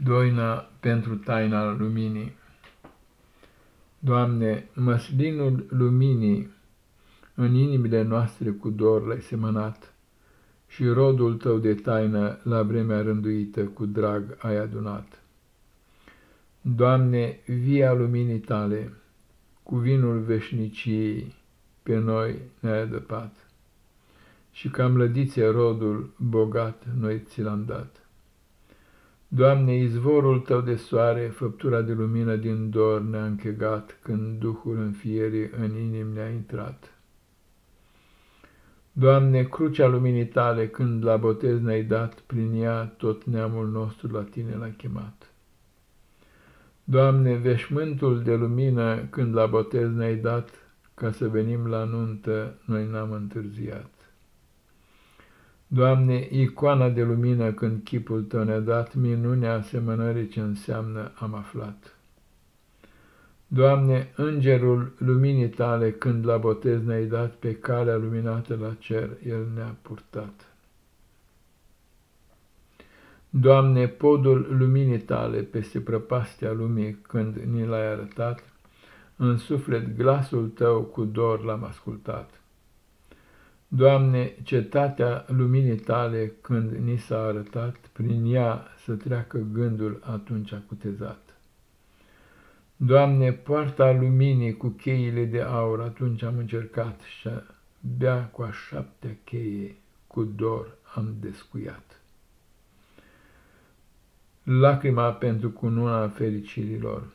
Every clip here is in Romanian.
Doina pentru taina luminii Doamne, măslinul luminii în inimile noastre cu dor l-ai semănat și rodul Tău de taină la vremea rânduită cu drag ai adunat. Doamne, via luminii Tale, cu vinul veșniciei, pe noi ne-ai adăpat și ca mlădițe rodul bogat noi ți l-am dat. Doamne, izvorul Tău de soare, făptura de lumină din dor ne-a închegat, când Duhul înfierii în inim ne-a intrat. Doamne, crucea luminii Tale, când la botez ne-ai dat, prin ea tot neamul nostru la Tine l-a chemat. Doamne, veșmântul de lumină, când la botez ne-ai dat, ca să venim la nuntă, noi n-am întârziat. Doamne, icoana de lumină când chipul Tău ne-a dat, minunea asemănării ce înseamnă am aflat. Doamne, îngerul luminii Tale când la botez ne-ai dat, pe calea luminată la cer, El ne-a purtat. Doamne, podul luminii Tale peste prăpastia lumii când ni l-ai arătat, în suflet glasul Tău cu dor l-am ascultat. Doamne, cetatea luminii tale, când ni s-a arătat, prin ea să treacă gândul atunci cutezat. Doamne, poarta luminii cu cheile de aur, atunci am încercat și bea cu a șaptea cheie, cu dor am descuiat. Lacrima pentru cununa fericirilor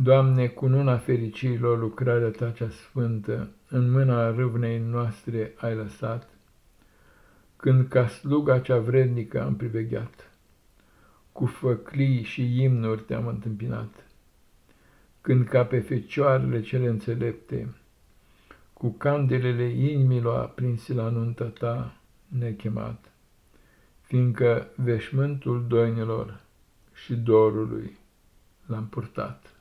Doamne, cununa fericirilor, lucrarea Ta cea sfântă, în mâna râvnei noastre ai lăsat, când ca sluga cea vrednică am privegheat, cu făclii și imnuri te-am întâmpinat, când ca pe fecioarele cele înțelepte, cu candelele inimilor aprinse la nunta ta ne chemat, fiindcă veșmântul doinilor și dorului l-am purtat.